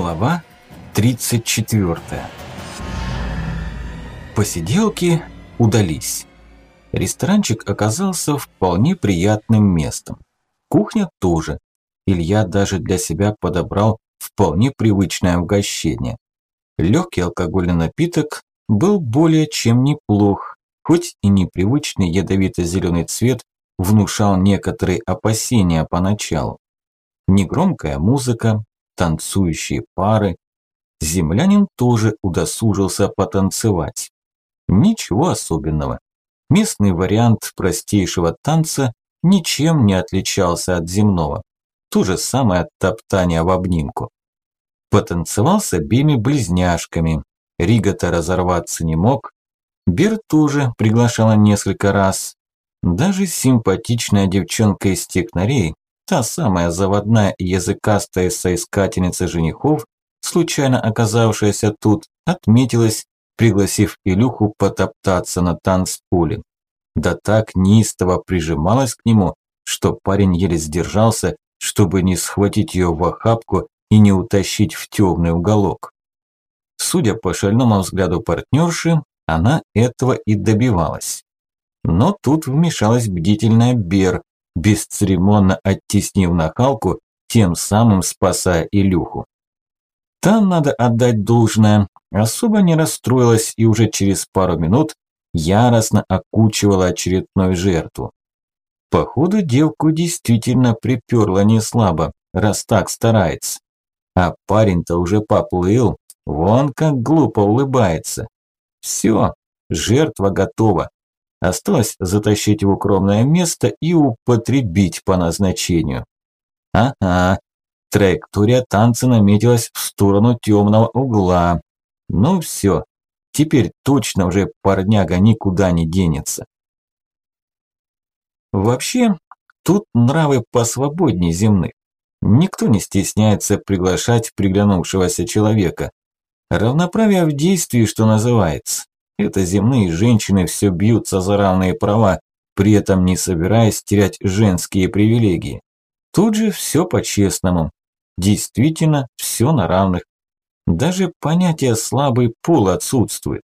Глава 34 Посиделки удались. Ресторанчик оказался вполне приятным местом. Кухня тоже. Илья даже для себя подобрал вполне привычное угощение. Легкий алкогольный напиток был более чем неплох, хоть и непривычный ядовито-зеленый цвет внушал некоторые опасения поначалу. Негромкая музыка, танцующие пары. Землянин тоже удосужился потанцевать. Ничего особенного. Местный вариант простейшего танца ничем не отличался от земного. То же самое топтание в обнимку. Потанцевал с обеими близняшками. Рига-то разорваться не мог. Бер тоже приглашала несколько раз. Даже симпатичная девчонка из технарей, Та самая заводная языкастая соискательница женихов, случайно оказавшаяся тут, отметилась, пригласив Илюху потоптаться на танцполе. Да так неистово прижималась к нему, что парень еле сдержался, чтобы не схватить ее в охапку и не утащить в темный уголок. Судя по шальному взгляду партнерши, она этого и добивалась. Но тут вмешалась бдительная Бер, бесцеремонно оттеснив нахалку, тем самым спасая Илюху. Там надо отдать должное, особо не расстроилась и уже через пару минут яростно окучивала очередную жертву. Походу девку действительно приперла не слабо, раз так старается. А парень-то уже поплыл, вон как глупо улыбается. Все, жертва готова. Осталось затащить в укромное место и употребить по назначению. Ага, траектория танца наметилась в сторону темного угла. Ну все, теперь точно уже парняга никуда не денется. Вообще, тут нравы посвободнее земных. Никто не стесняется приглашать приглянувшегося человека. Равноправие в действии, что называется. Это земные женщины все бьются за равные права, при этом не собираясь терять женские привилегии. Тут же все по-честному. Действительно, все на равных. Даже понятие «слабый пол» отсутствует.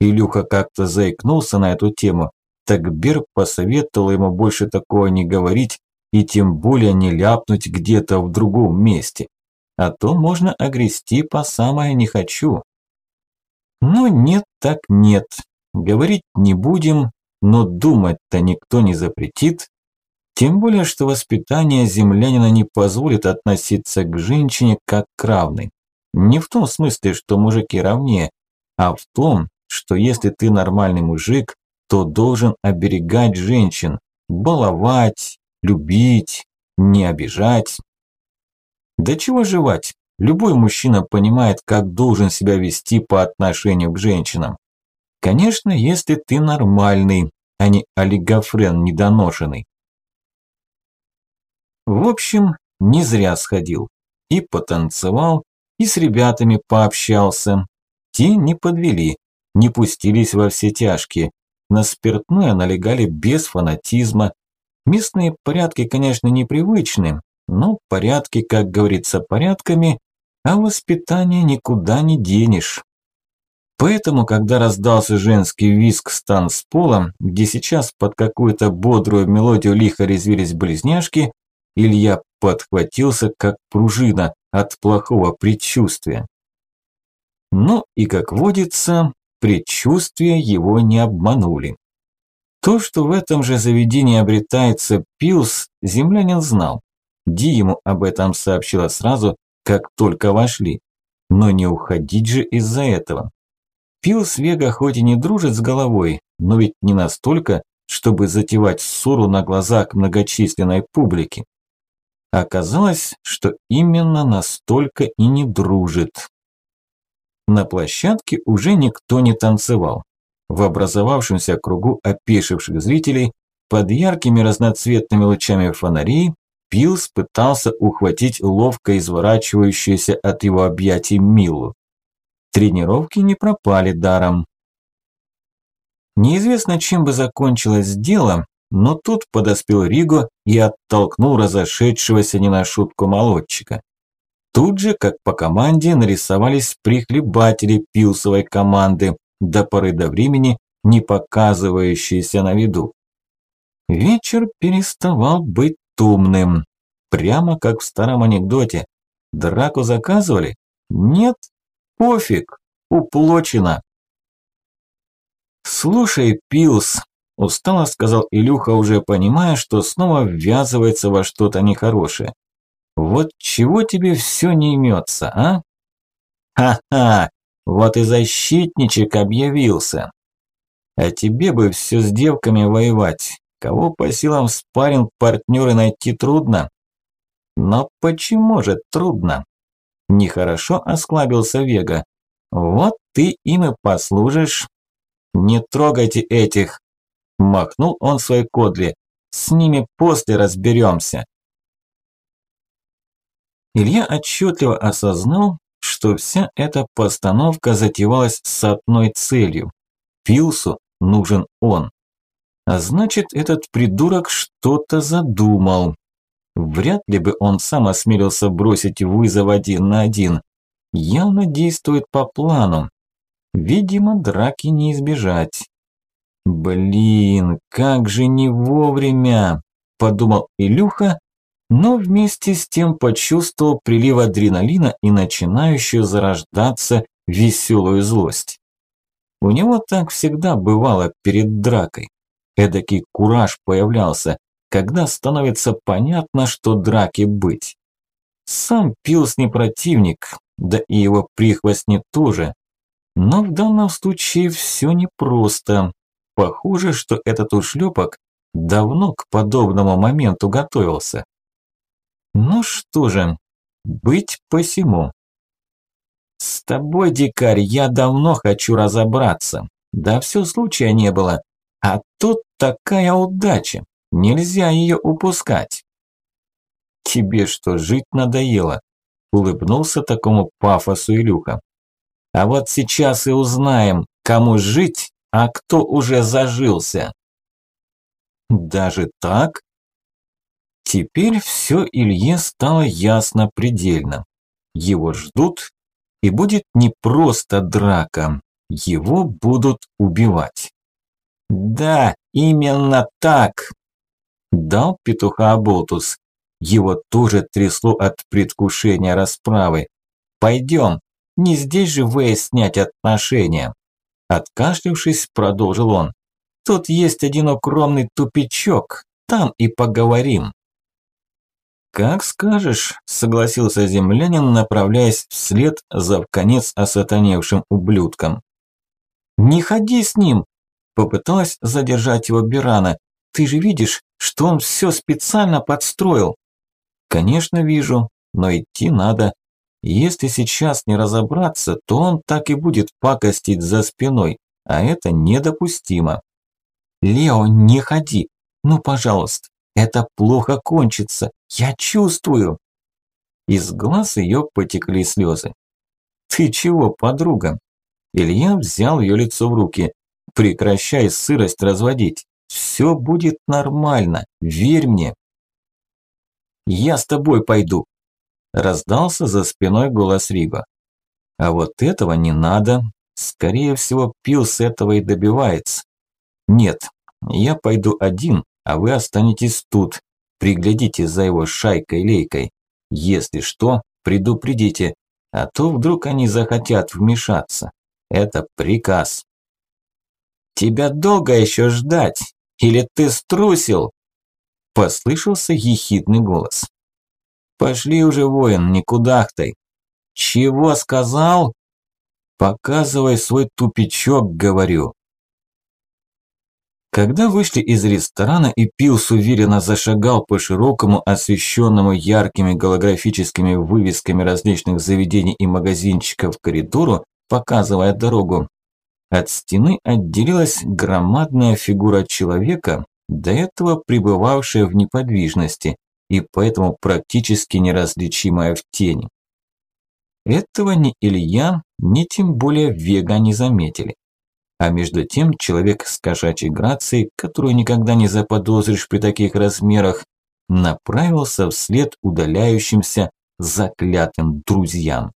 Илюха как-то заикнулся на эту тему, так Бер посоветовал ему больше такого не говорить и тем более не ляпнуть где-то в другом месте. А то можно огрести по самое «не хочу». Ну нет так нет. Говорить не будем, но думать-то никто не запретит. Тем более, что воспитание землянина не позволит относиться к женщине как к равной. Не в том смысле, что мужики равнее, а в том, что если ты нормальный мужик, то должен оберегать женщин, баловать, любить, не обижать. Да чего жевать? Любой мужчина понимает, как должен себя вести по отношению к женщинам. Конечно, если ты нормальный, а не олигофрен недоношенный. В общем, не зря сходил. И потанцевал, и с ребятами пообщался. Те не подвели, не пустились во все тяжкие. На спиртное налегали без фанатизма. Местные порядки, конечно, непривычны, но порядки, как говорится, порядками, а воспитание никуда не денешь. Поэтому, когда раздался женский визг с танцполом, где сейчас под какую-то бодрую мелодию лихо резвились близняшки, Илья подхватился как пружина от плохого предчувствия. Ну и как водится, предчувствия его не обманули. То, что в этом же заведении обретается пилс, землянин знал. Ди ему об этом сообщила сразу, как только вошли. Но не уходить же из-за этого. Пилс Вега хоть и не дружит с головой, но ведь не настолько, чтобы затевать ссору на глазах многочисленной публики. Оказалось, что именно настолько и не дружит. На площадке уже никто не танцевал. В образовавшемся кругу опешивших зрителей под яркими разноцветными лучами фонарей Пилс пытался ухватить ловко изворачивающуюся от его объятий Милу. Тренировки не пропали даром. Неизвестно, чем бы закончилось дело, но тут подоспел Риго и оттолкнул разошедшегося не на шутку молодчика. Тут же, как по команде, нарисовались прихлебатели пилсовой команды, до поры до времени не показывающиеся на виду. Вечер переставал быть тумным. Прямо как в старом анекдоте. Драку заказывали? Нет? Пофиг. Уплочено. «Слушай, Пилс», – устало сказал Илюха, уже понимая, что снова ввязывается во что-то нехорошее. Вот чего тебе все не имется, а? Ха-ха, вот и защитничек объявился. А тебе бы все с девками воевать. Кого по силам спарринг партнеры найти трудно. Но почему же трудно? Нехорошо осклабился Вега. Вот ты им и послужишь. Не трогайте этих. Махнул он своей кодли. С ними после разберемся. Илья отчетливо осознал, что вся эта постановка затевалась с одной целью. Пилсу нужен он. А значит, этот придурок что-то задумал. Вряд ли бы он сам осмелился бросить вызов один на один. Явно действует по плану. Видимо, драки не избежать. Блин, как же не вовремя, подумал Илюха но вместе с тем почувствовал прилив адреналина и начинающую зарождаться веселую злость. У него так всегда бывало перед дракой. Эдакий кураж появлялся, когда становится понятно, что драки быть. Сам Пилс не противник, да и его прихвостни тоже. Но в данном случае все непросто. Похоже, что этот ушлепок давно к подобному моменту готовился. Ну что же, быть посему. С тобой, дикарь, я давно хочу разобраться. Да все случая не было. А тут такая удача. Нельзя ее упускать. Тебе что, жить надоело? Улыбнулся такому пафосу Илюха. А вот сейчас и узнаем, кому жить, а кто уже зажился. Даже так? Теперь все Илье стало ясно предельно. Его ждут, и будет не просто драка, его будут убивать. «Да, именно так!» Дал петуха Аболтус. Его тоже трясло от предвкушения расправы. «Пойдем, не здесь же выяснять отношения!» Откашлившись, продолжил он. «Тут есть один укромный тупичок, там и поговорим». «Как скажешь», – согласился землянин, направляясь вслед за вконец осатаневшим ублюдком. «Не ходи с ним!» – попыталась задержать его Бирана. «Ты же видишь, что он все специально подстроил!» «Конечно вижу, но идти надо. Если сейчас не разобраться, то он так и будет пакостить за спиной, а это недопустимо». «Лео, не ходи! Ну, пожалуйста, это плохо кончится. Я чувствую. Из глаз ее потекли слезы. Ты чего, подруга? Илья взял ее лицо в руки. Прекращай сырость разводить. Все будет нормально. Верь мне. Я с тобой пойду. Раздался за спиной голос Риба. А вот этого не надо. Скорее всего, пил с этого и добивается. Нет, я пойду один, а вы останетесь тут. Приглядите за его шайкой-лейкой. Если что, предупредите, а то вдруг они захотят вмешаться. Это приказ. «Тебя долго еще ждать? Или ты струсил?» Послышался ехидный голос. «Пошли уже, воин, не кудахтай». «Чего сказал?» «Показывай свой тупичок, говорю». Когда вышли из ресторана и Пилс уверенно зашагал по широкому, освещенному яркими голографическими вывесками различных заведений и магазинчиков коридору, показывая дорогу, от стены отделилась громадная фигура человека, до этого пребывавшая в неподвижности и поэтому практически неразличимая в тени. Этого ни Илья, ни тем более Вега не заметили. А между тем человек с кошачьей грацией, которую никогда не заподозришь при таких размерах, направился вслед удаляющимся заклятым друзьям.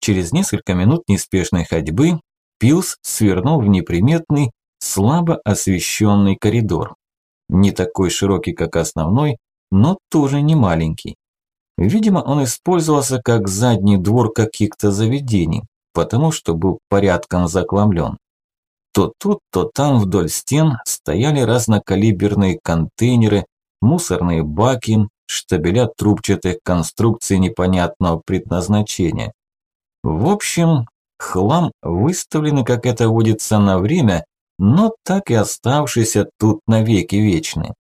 Через несколько минут неспешной ходьбы Пилс свернул в неприметный, слабо освещенный коридор. Не такой широкий, как основной, но тоже не маленький. Видимо, он использовался как задний двор каких-то заведений, потому что был порядком закламлен. То тут, то там вдоль стен стояли разнокалиберные контейнеры, мусорные баки, штабеля трубчатых конструкций непонятного предназначения. В общем, хлам выставленный, как это водится, на время, но так и оставшийся тут навеки вечный.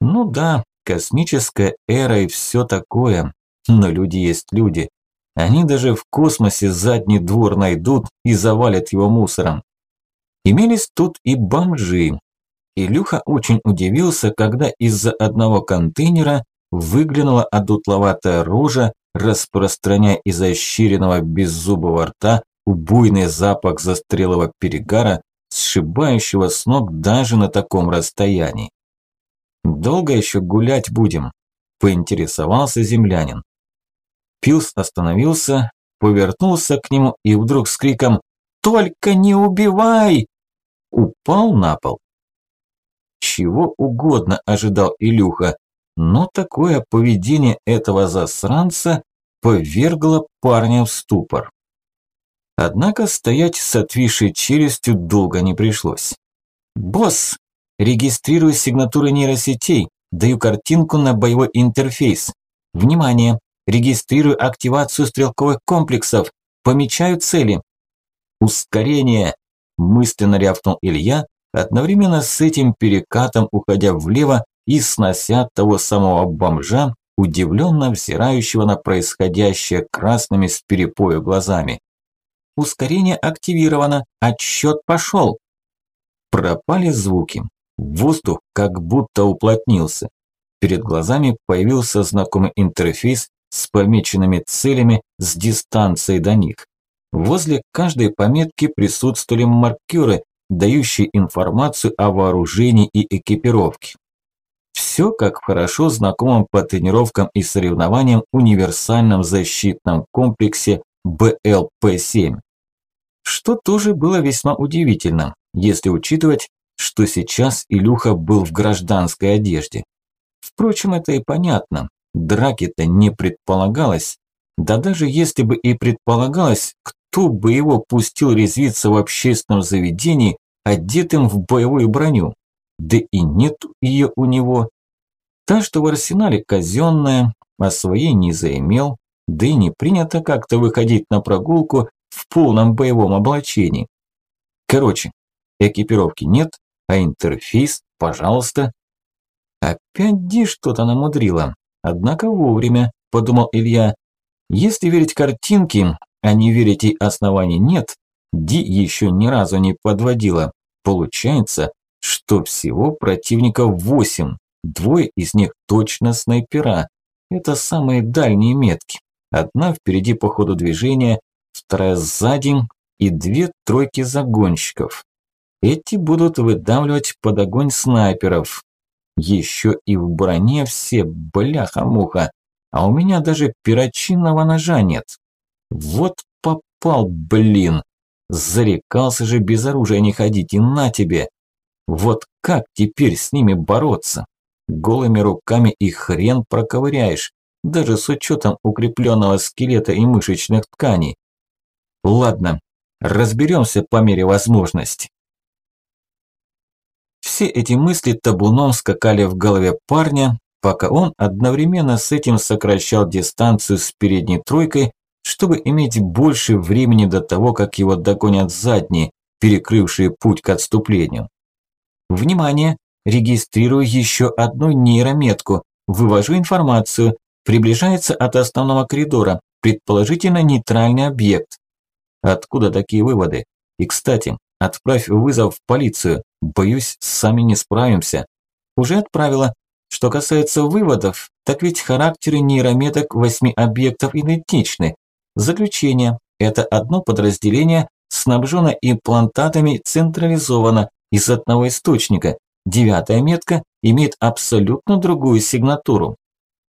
Ну да, космическая эра и все такое, но люди есть люди. Они даже в космосе задний двор найдут и завалят его мусором. Имелись тут и бомжи. Илюха очень удивился, когда из-за одного контейнера выглянула одутловатая рожа, распространяя из ощеренного беззубого рта убойный запах застрелого перегара, сшибающего с ног даже на таком расстоянии. «Долго еще гулять будем?» – поинтересовался землянин. Пилс остановился, повернулся к нему и вдруг с криком «Только не убивай!» упал на пол. Чего угодно ожидал Илюха, но такое поведение этого засранца повергло парня в ступор. Однако стоять с отвисшей челюстью долго не пришлось. «Босс, регистрирую сигнатуры нейросетей, даю картинку на боевой интерфейс. Внимание, регистрирую активацию стрелковых комплексов, помечаю цели. Ускорение, мысленно рявкнул Илья, одновременно с этим перекатом уходя влево и снося того самого бомжа, удивленно взирающего на происходящее красными с перепою глазами. Ускорение активировано, отсчет пошел. Пропали звуки. Воздух как будто уплотнился. Перед глазами появился знакомый интерфейс с помеченными целями с дистанцией до них. Возле каждой пометки присутствовали маркеры, дающие информацию о вооружении и экипировке. Все как в хорошо знакомом по тренировкам и соревнованиям универсальном защитном комплексе БЛП-7. Что тоже было весьма удивительно, если учитывать, что сейчас Илюха был в гражданской одежде. Впрочем, это и понятно, драки-то не предполагалось, да даже если бы и предполагалось, кто бы его пустил резвиться в общественном заведении, одетым в боевую броню? Да и нет ее у него. Та, что в арсенале казенная, а своей не заимел, да и не принято как-то выходить на прогулку в полном боевом облачении. Короче, экипировки нет, а интерфейс, пожалуйста. Опять Ди что-то намудрила, однако вовремя, подумал Илья. Если верить картинке, а не верить ей оснований нет, Ди еще ни разу не подводила. Получается, что всего противников восемь, двое из них точно снайпера. Это самые дальние метки. Одна впереди по ходу движения, вторая сзади и две тройки загонщиков. Эти будут выдавливать под огонь снайперов. Еще и в броне все, бляха-муха. А у меня даже перочинного ножа нет. Вот попал, блин. Зарекался же без оружия не ходить, и на тебе. Вот как теперь с ними бороться? Голыми руками и хрен проковыряешь, даже с учетом укрепленного скелета и мышечных тканей. Ладно, разберемся по мере возможности. Все эти мысли табуном скакали в голове парня, пока он одновременно с этим сокращал дистанцию с передней тройкой чтобы иметь больше времени до того, как его догонят задние, перекрывшие путь к отступлению. Внимание! Регистрирую еще одну нейрометку. Вывожу информацию. Приближается от основного коридора. Предположительно нейтральный объект. Откуда такие выводы? И, кстати, отправь вызов в полицию. Боюсь, сами не справимся. Уже отправила. Что касается выводов, так ведь характеры нейрометок восьми объектов идентичны. Заключение. Это одно подразделение снабжено имплантатами централизованно из одного источника. Девятая метка имеет абсолютно другую сигнатуру.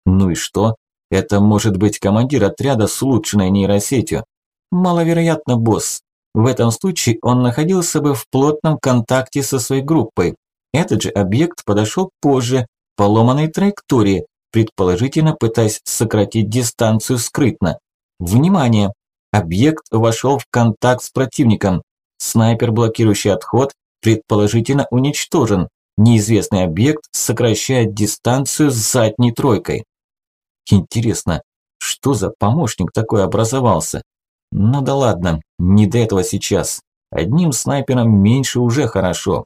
Ну и что? Это может быть командир отряда с улучшенной нейросетью. Маловероятно, босс. В этом случае он находился бы в плотном контакте со своей группой. Этот же объект подошел позже, по ломаной траектории, предположительно пытаясь сократить дистанцию скрытно. Внимание! Объект вошел в контакт с противником. Снайпер, блокирующий отход, предположительно уничтожен. Неизвестный объект сокращает дистанцию с задней тройкой. Интересно, что за помощник такой образовался? Ну да ладно, не до этого сейчас. Одним снайпером меньше уже хорошо.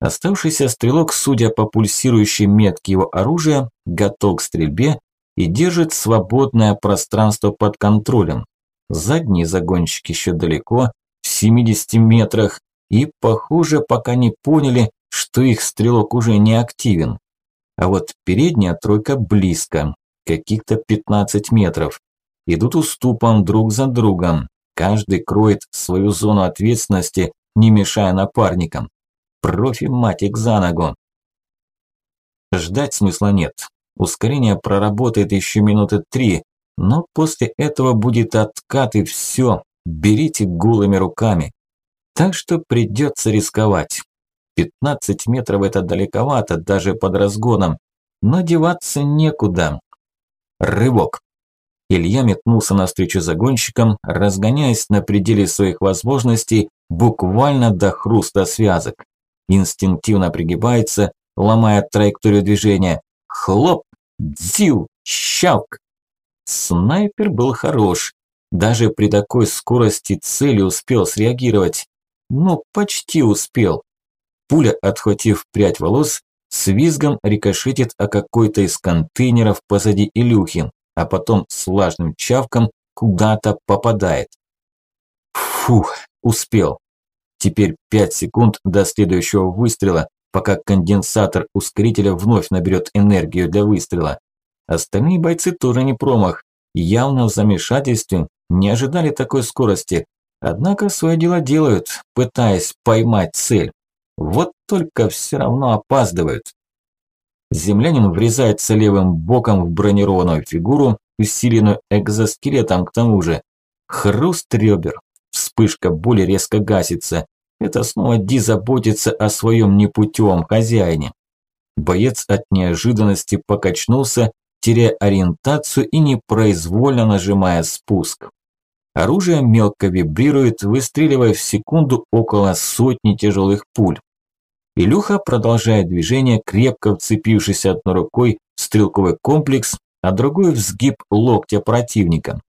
Оставшийся стрелок, судя по пульсирующей метке его оружия, готов к стрельбе и держит свободное пространство под контролем. Задние загонщики еще далеко, в 70 метрах, и, похоже, пока не поняли, что их стрелок уже не активен. А вот передняя тройка близко, каких-то 15 метров. Идут уступом друг за другом. Каждый кроет свою зону ответственности, не мешая напарникам. Профи-матик за ногу. Ждать смысла нет. Ускорение проработает еще минуты три, но после этого будет откат и все. Берите голыми руками. Так что придется рисковать. 15 метров это далековато, даже под разгоном. Но деваться некуда. Рывок. Илья метнулся навстречу загонщикам, разгоняясь на пределе своих возможностей, буквально до хруста связок. Инстинктивно пригибается, ломая траекторию движения. Хлоп! Дзил! Щалк! Снайпер был хорош. Даже при такой скорости цели успел среагировать. Ну, почти успел. Пуля, отхватив прядь волос, с визгом рикошетит о какой-то из контейнеров позади Илюхи, а потом с влажным чавком куда-то попадает. Фух, успел. Теперь 5 секунд до следующего выстрела, пока конденсатор ускорителя вновь наберет энергию для выстрела. Остальные бойцы тоже не промах. Явно в замешательстве, не ожидали такой скорости. Однако свое дело делают, пытаясь поймать цель. Вот только все равно опаздывают. Землянин врезается левым боком в бронированную фигуру, усиленную экзоскелетом к тому же. Хруст ребер. Вспышка боли резко гасится. Это снова Ди заботится о своем непутевом хозяине. Боец от неожиданности покачнулся, теряя ориентацию и непроизвольно нажимая спуск. Оружие мелко вибрирует, выстреливая в секунду около сотни тяжелых пуль. Илюха продолжает движение, крепко вцепившись одной рукой в стрелковый комплекс, а другой в сгиб локтя противника.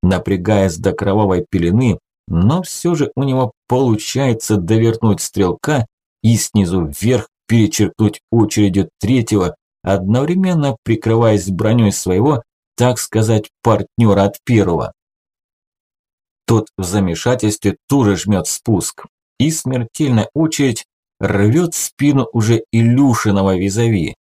Напрягаясь до кровавой пелены, но все же у него получается довернуть стрелка и снизу вверх перечеркнуть очередью третьего, одновременно прикрываясь броней своего, так сказать, партнера от первого. Тот в замешательстве тоже жмет спуск, и смертельная очередь рвет спину уже Илюшиного визави.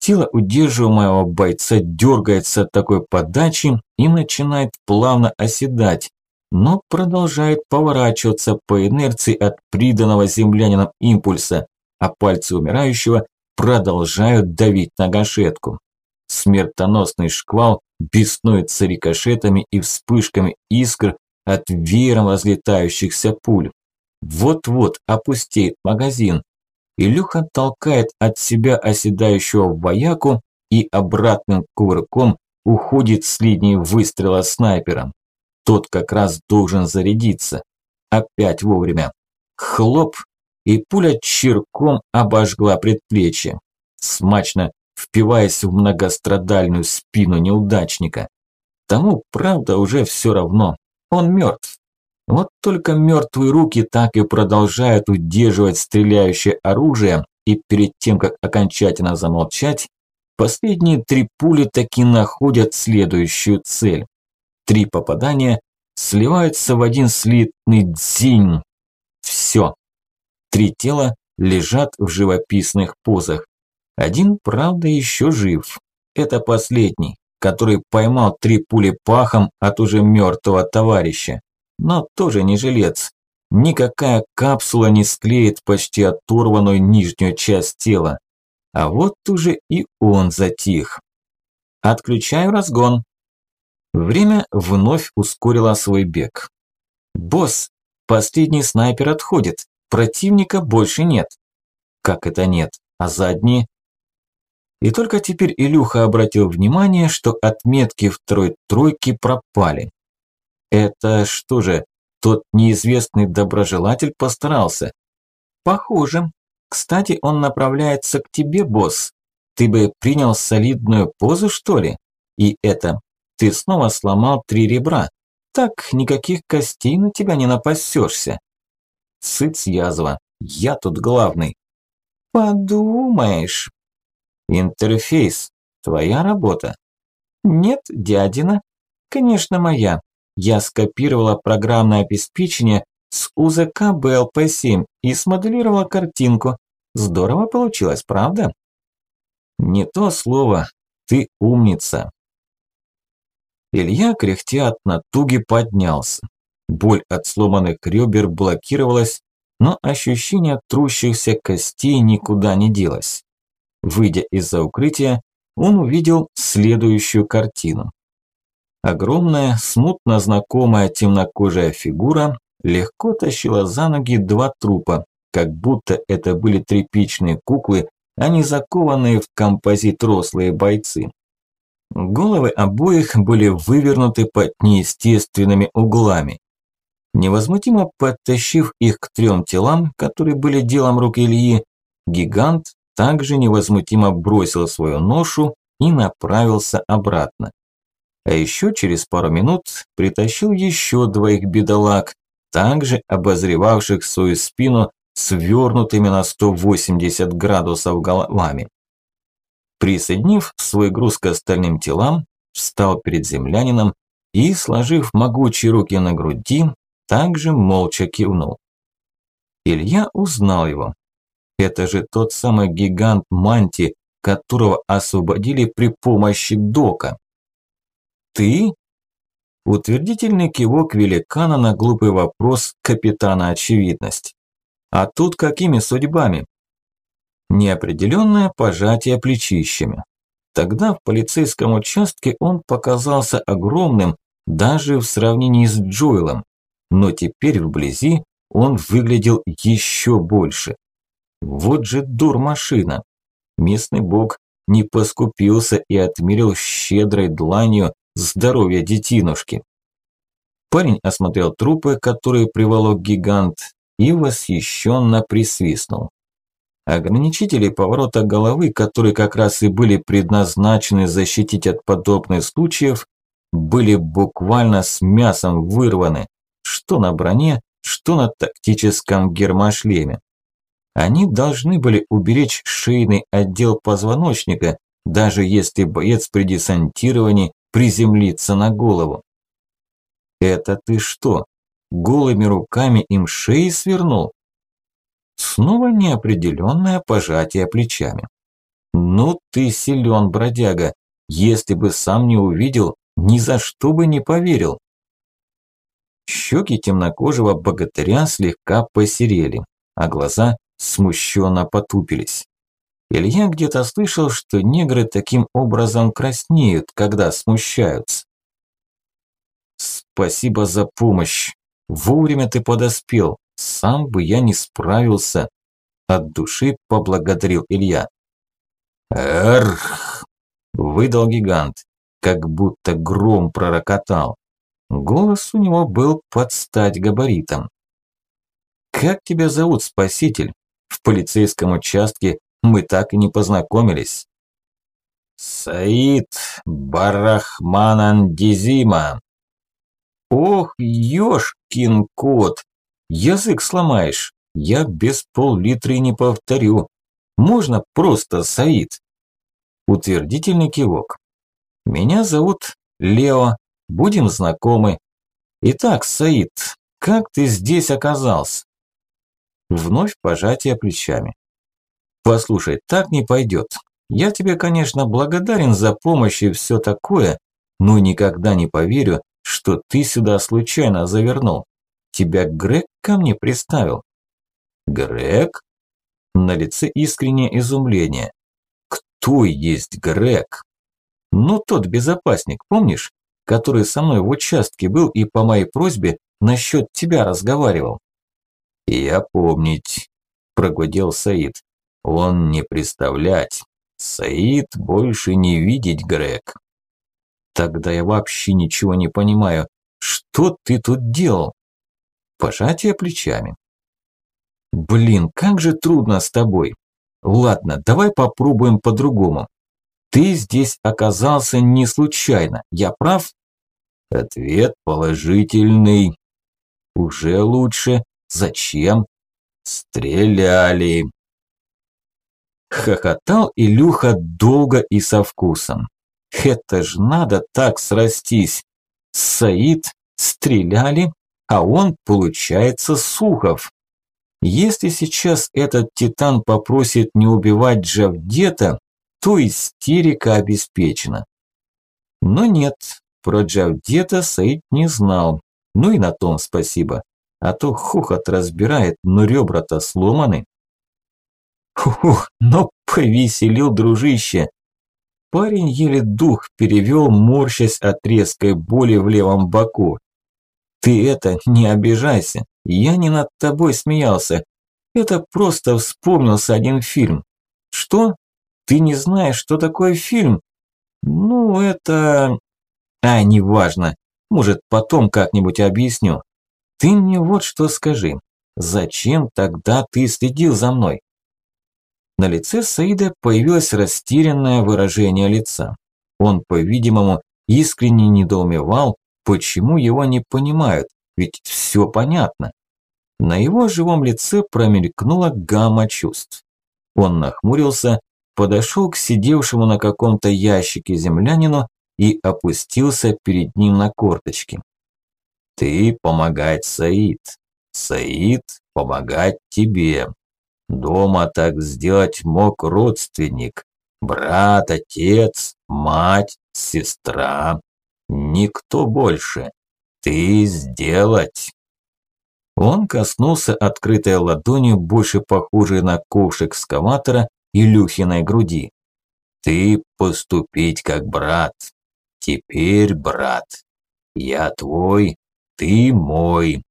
Тело удерживаемого бойца дергается от такой подачи и начинает плавно оседать, но продолжает поворачиваться по инерции от приданного землянином импульса, а пальцы умирающего продолжают давить на гашетку. Смертоносный шквал беснуется рикошетами и вспышками искр от веером разлетающихся пуль. Вот-вот опустеет магазин. Илюха толкает от себя оседающего вояку и обратным кувырком уходит с линии выстрела снайпером. Тот как раз должен зарядиться. Опять вовремя. Хлоп, и пуля черком обожгла предплечье, смачно впиваясь в многострадальную спину неудачника. Тому, правда, уже все равно. Он мертв. Вот только мертвые руки так и продолжают удерживать стреляющее оружие, и перед тем, как окончательно замолчать, последние три пули таки находят следующую цель. Три попадания сливаются в один слитный дзинь. Все. Три тела лежат в живописных позах. Один, правда, еще жив. Это последний, который поймал три пули пахом от уже мертвого товарища но тоже не жилец. Никакая капсула не склеит почти оторванную нижнюю часть тела. А вот уже и он затих. Отключаю разгон. Время вновь ускорило свой бег. Босс, последний снайпер отходит. Противника больше нет. Как это нет? А задние? И только теперь Илюха обратил внимание, что отметки второй тройки пропали. Это что же, тот неизвестный доброжелатель постарался? Похоже. Кстати, он направляется к тебе, босс. Ты бы принял солидную позу, что ли? И это, ты снова сломал три ребра. Так никаких костей на тебя не напасешься. Сыц язва, я тут главный. Подумаешь. Интерфейс, твоя работа? Нет, дядина. Конечно, моя. Я скопировала программное обеспечение с УЗК БЛП-7 и смоделировала картинку. Здорово получилось, правда? Не то слово. Ты умница. Илья, кряхтя от натуги, поднялся. Боль от сломанных ребер блокировалась, но ощущение трущихся костей никуда не делось. Выйдя из-за укрытия, он увидел следующую картину. Огромная, смутно знакомая темнокожая фигура легко тащила за ноги два трупа, как будто это были тряпичные куклы, а не закованные в композит рослые бойцы. Головы обоих были вывернуты под неестественными углами. Невозмутимо подтащив их к трем телам, которые были делом рук Ильи, гигант также невозмутимо бросил свою ношу и направился обратно. А еще через пару минут притащил еще двоих бедолаг, также обозревавших свою спину свернутыми на 180 градусов головами. Присоединив свой груз к остальным телам, встал перед землянином и, сложив могучие руки на груди, также молча кивнул. Илья узнал его. Это же тот самый гигант Манти, которого освободили при помощи Дока. «Ты?» Утвердительный кивок великана на глупый вопрос капитана очевидность. «А тут какими судьбами?» Неопределенное пожатие плечищами. Тогда в полицейском участке он показался огромным даже в сравнении с Джоэлом, но теперь вблизи он выглядел еще больше. Вот же дур машина. Местный бог не поскупился и отмерил щедрой дланью здоровье детинушки. Парень осмотрел трупы, которые приволок гигант, и восхищенно присвистнул. Ограничители поворота головы, которые как раз и были предназначены защитить от подобных случаев, были буквально с мясом вырваны, что на броне, что на тактическом гермошлеме. Они должны были уберечь шейный отдел позвоночника, даже если боец при десантировании приземлится на голову. Это ты что, голыми руками им шеи свернул? Снова неопределенное пожатие плечами. Ну ты силен, бродяга, если бы сам не увидел, ни за что бы не поверил. Щеки темнокожего богатыря слегка посерели, а глаза смущенно потупились. Илья где-то слышал, что негры таким образом краснеют, когда смущаются. «Спасибо за помощь. Вовремя ты подоспел. Сам бы я не справился». От души поблагодарил Илья. «Эрх!» – выдал гигант, как будто гром пророкотал. Голос у него был под стать габаритом. «Как тебя зовут, спаситель? В полицейском участке мы так и не познакомились». «Саид Барахманандизима». «Ох, ёшкин кот! Язык сломаешь. Я без пол-литра не повторю. Можно просто Саид». Утвердительный кивок. «Меня зовут Лео Будем знакомы. Итак, Саид, как ты здесь оказался? Вновь пожатие плечами. Послушай, так не пойдет. Я тебе, конечно, благодарен за помощь и все такое, но никогда не поверю, что ты сюда случайно завернул. Тебя Грег ко мне приставил. Грег? На лице искреннее изумление. Кто есть Грег? Ну, тот безопасник, помнишь? Который со мной в участке был и по моей просьбе насчет тебя разговаривал. Я помнить, прогудел Саид. Он не представлять. Саид больше не видеть, Грег. Тогда я вообще ничего не понимаю. Что ты тут делал? Пожатие плечами. Блин, как же трудно с тобой. Ладно, давай попробуем по-другому. Ты здесь оказался не случайно, я прав? Ответ положительный. Уже лучше. Зачем? Стреляли. Хохотал Илюха долго и со вкусом. Это ж надо так срастись. Саид стреляли, а он, получается, Сухов. Если сейчас этот титан попросит не убивать Джавдета, то истерика обеспечена. Но нет, про Джавдета Саид не знал. Ну и на том спасибо. А то хохот разбирает, но ребра-то сломаны. Ух, но повеселил дружище. Парень еле дух перевел, морщась от резкой боли в левом боку. Ты это, не обижайся, я не над тобой смеялся. Это просто вспомнился один фильм. Что? Ты не знаешь, что такое фильм? Ну, это... А, неважно. Может, потом как-нибудь объясню. Ты мне вот что скажи. Зачем тогда ты следил за мной? На лице Саида появилось растерянное выражение лица. Он, по-видимому, искренне недоумевал, почему его не понимают, ведь все понятно. На его живом лице промелькнула гамма чувств. Он нахмурился, подошел к сидевшему на каком-то ящике землянину и опустился перед ним на корточки. «Ты помогать Саид, Саид помогать тебе. Дома так сделать мог родственник, брат, отец, мать, сестра. Никто больше. Ты сделать. Он коснулся открытой ладонью, больше похожей на ковш экскаватора, Илюхиной груди. Ты поступить как брат. Теперь брат. Я твой, ты мой.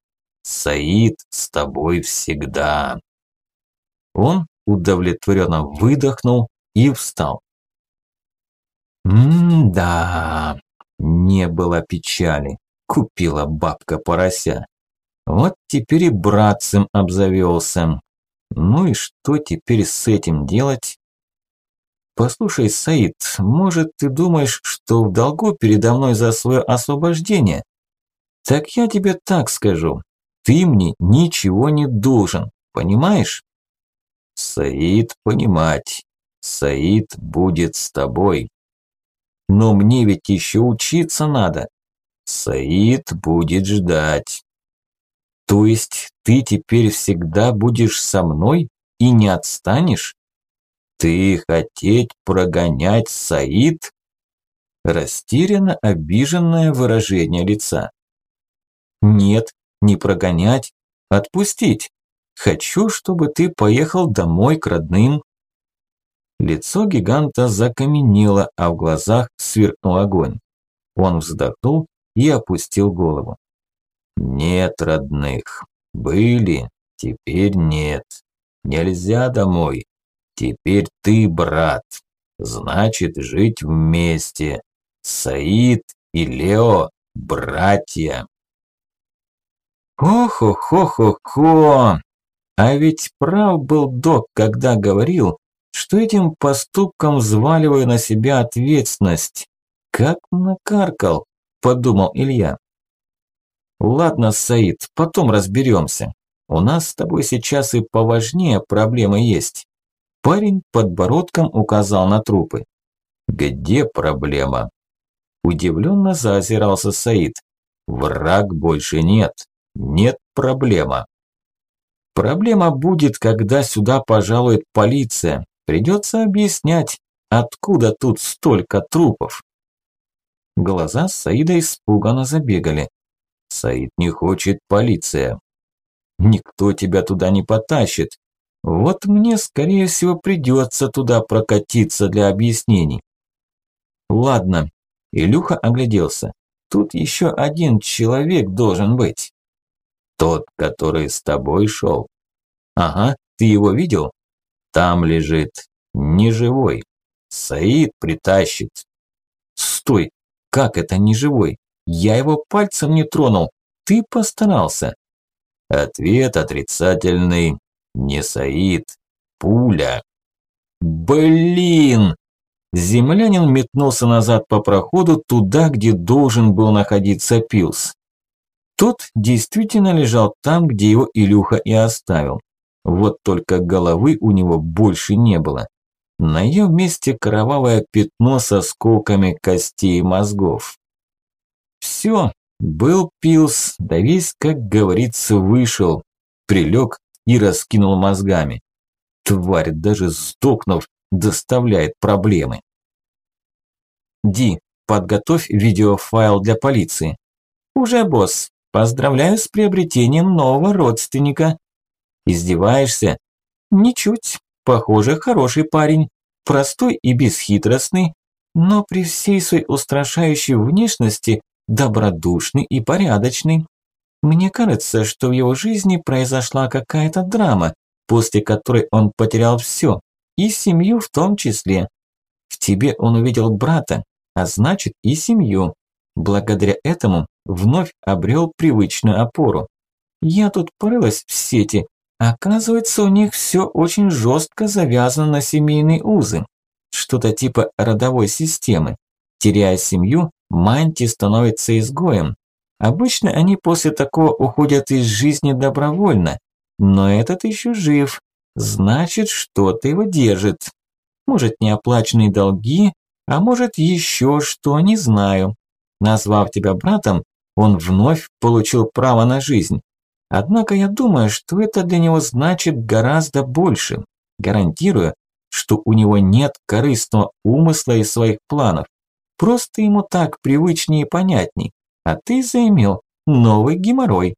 Саид с тобой всегда. Он удовлетворенно выдохнул и встал. «М-да, не было печали, купила бабка порося. Вот теперь и братцем обзавелся. Ну и что теперь с этим делать?» «Послушай, Саид, может, ты думаешь, что в долгу передо мной за свое освобождение? Так я тебе так скажу. Ты мне ничего не должен, понимаешь?» Саид понимать. Саид будет с тобой. Но мне ведь еще учиться надо. Саид будет ждать. То есть ты теперь всегда будешь со мной и не отстанешь? Ты хотеть прогонять Саид? Растерянно обиженное выражение лица. Нет, не прогонять, отпустить. Хочу, чтобы ты поехал домой к родным». Лицо гиганта закаменело, а в глазах сверкнул огонь. Он вздохнул и опустил голову. «Нет родных. Были, теперь нет. Нельзя домой. Теперь ты брат. Значит, жить вместе. Саид и Лео – братья». «Ох-ох-ох-ох-ох!» А ведь прав был док, когда говорил, что этим поступком взваливаю на себя ответственность. Как накаркал, подумал Илья. Ладно, Саид, потом разберемся. У нас с тобой сейчас и поважнее проблемы есть. Парень подбородком указал на трупы. Где проблема? Удивленно заозирался Саид. Враг больше нет. Нет проблема. Проблема будет, когда сюда пожалует полиция. Придется объяснять, откуда тут столько трупов. Глаза Саида испуганно забегали. Саид не хочет полиция. Никто тебя туда не потащит. Вот мне, скорее всего, придется туда прокатиться для объяснений. Ладно. Илюха огляделся. Тут еще один человек должен быть. Тот, который с тобой шел. Ага, ты его видел? Там лежит. Неживой. Саид притащит. Стой, как это неживой? Я его пальцем не тронул. Ты постарался. Ответ отрицательный. Не Саид. Пуля. Блин! Землянин метнулся назад по проходу туда, где должен был находиться Пилс. Тот действительно лежал там, где его Илюха и оставил. Вот только головы у него больше не было. На ее месте кровавое пятно с осколками костей и мозгов. Все, был Пилс, да весь, как говорится, вышел, прилег и раскинул мозгами. Тварь, даже сдохнув, доставляет проблемы. Ди, подготовь видеофайл для полиции. Уже, босс. Поздравляю с приобретением нового родственника. Издеваешься? Ничуть. Похоже, хороший парень. Простой и бесхитростный, но при всей своей устрашающей внешности добродушный и порядочный. Мне кажется, что в его жизни произошла какая-то драма, после которой он потерял все, и семью в том числе. В тебе он увидел брата, а значит и семью. Благодаря этому вновь обрел привычную опору. Я тут порылась в сети. Оказывается, у них все очень жестко завязано на семейные узы. Что-то типа родовой системы. Теряя семью, Манти становится изгоем. Обычно они после такого уходят из жизни добровольно, но этот еще жив, значит, что-то его держит. Может, неоплаченные долги, а может, еще что, не знаю. Назвав тебя братом, он вновь получил право на жизнь. Однако я думаю, что это для него значит гораздо больше. Гарантирую, что у него нет корыстного умысла и своих планов. Просто ему так привычнее и понятней. А ты заимел новый геморрой.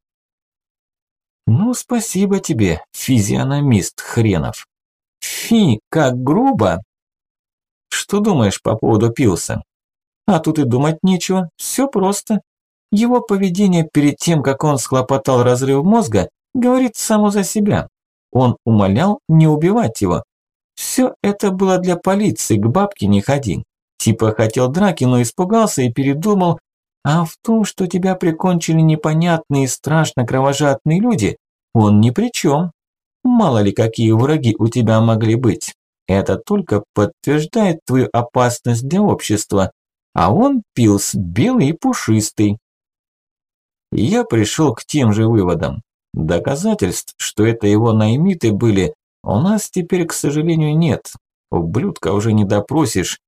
Ну, спасибо тебе, физиономист хренов. Фи, как грубо. Что думаешь по поводу Пилса? А тут и думать нечего, все просто. Его поведение перед тем, как он схлопотал разрыв мозга, говорит само за себя. Он умолял не убивать его. Все это было для полиции, к бабке не ходи. Типа хотел драки, но испугался и передумал. А в том, что тебя прикончили непонятные страшно кровожадные люди, он ни при чем. Мало ли какие враги у тебя могли быть. Это только подтверждает твою опасность для общества. А он пилс белый и пушистый. Я пришел к тем же выводам. Доказательств, что это его наймиты были, у нас теперь, к сожалению, нет. Ублюдка уже не допросишь,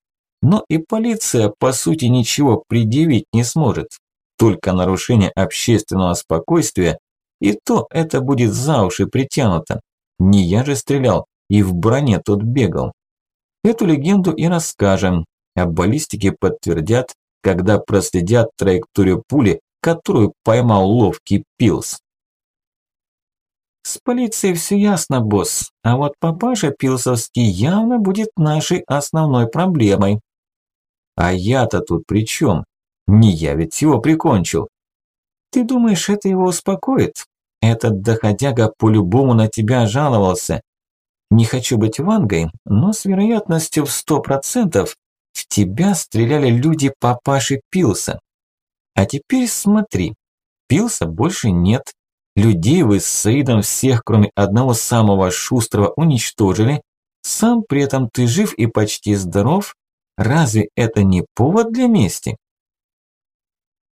но и полиция, по сути, ничего предъявить не сможет. Только нарушение общественного спокойствия, и то это будет за уши притянуто. Не я же стрелял, и в броне тут бегал. Эту легенду и расскажем, а баллистики подтвердят, когда проследят траекторию пули, которую поймал ловкий Пилс. С полицией все ясно, босс, а вот папаша Пилсовский явно будет нашей основной проблемой. А я-то тут при чем? Не я ведь его прикончил. Ты думаешь, это его успокоит? Этот доходяга по-любому на тебя жаловался. Не хочу быть вангой, но с вероятностью в сто процентов в тебя стреляли люди папаши Пилса. А теперь смотри, Пилса больше нет. Людей вы с Саидом всех, кроме одного самого шустрого, уничтожили. Сам при этом ты жив и почти здоров, Разве это не повод для мести?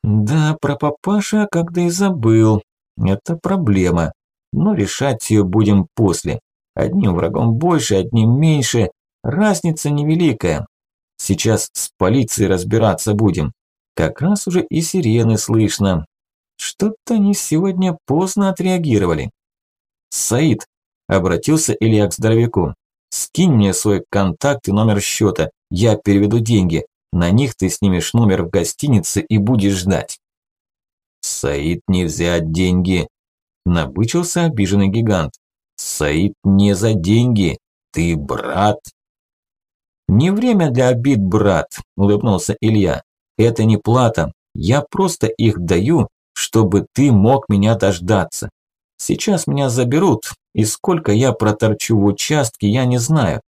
Да, про папаша когда и забыл. Это проблема. Но решать ее будем после. Одним врагом больше, одним меньше. Разница невеликая. Сейчас с полицией разбираться будем. Как раз уже и сирены слышно. Что-то они сегодня поздно отреагировали. «Саид», – обратился Илья к здоровяку, – «скинь мне свой контакт и номер счета. Я переведу деньги. На них ты снимешь номер в гостинице и будешь ждать. Саид не взять деньги. Набычился обиженный гигант. Саид не за деньги. Ты брат. «Не время для обид, брат», – улыбнулся Илья. «Это не плата. Я просто их даю, чтобы ты мог меня дождаться. Сейчас меня заберут, и сколько я проторчу в участке, я не знаю.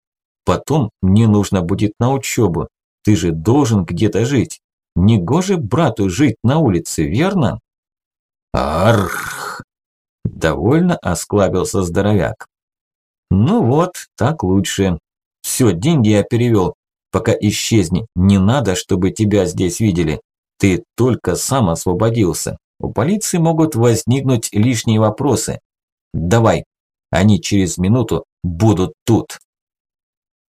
Потом мне нужно будет на учебу. Ты же должен где-то жить. Негоже брату жить на улице, верно? Арх! Довольно осклабился здоровяк. Ну вот, так лучше. Все, деньги я перевел. Пока исчезни, не надо, чтобы тебя здесь видели. Ты только сам освободился. У полиции могут возникнуть лишние вопросы. Давай, они через минуту будут тут.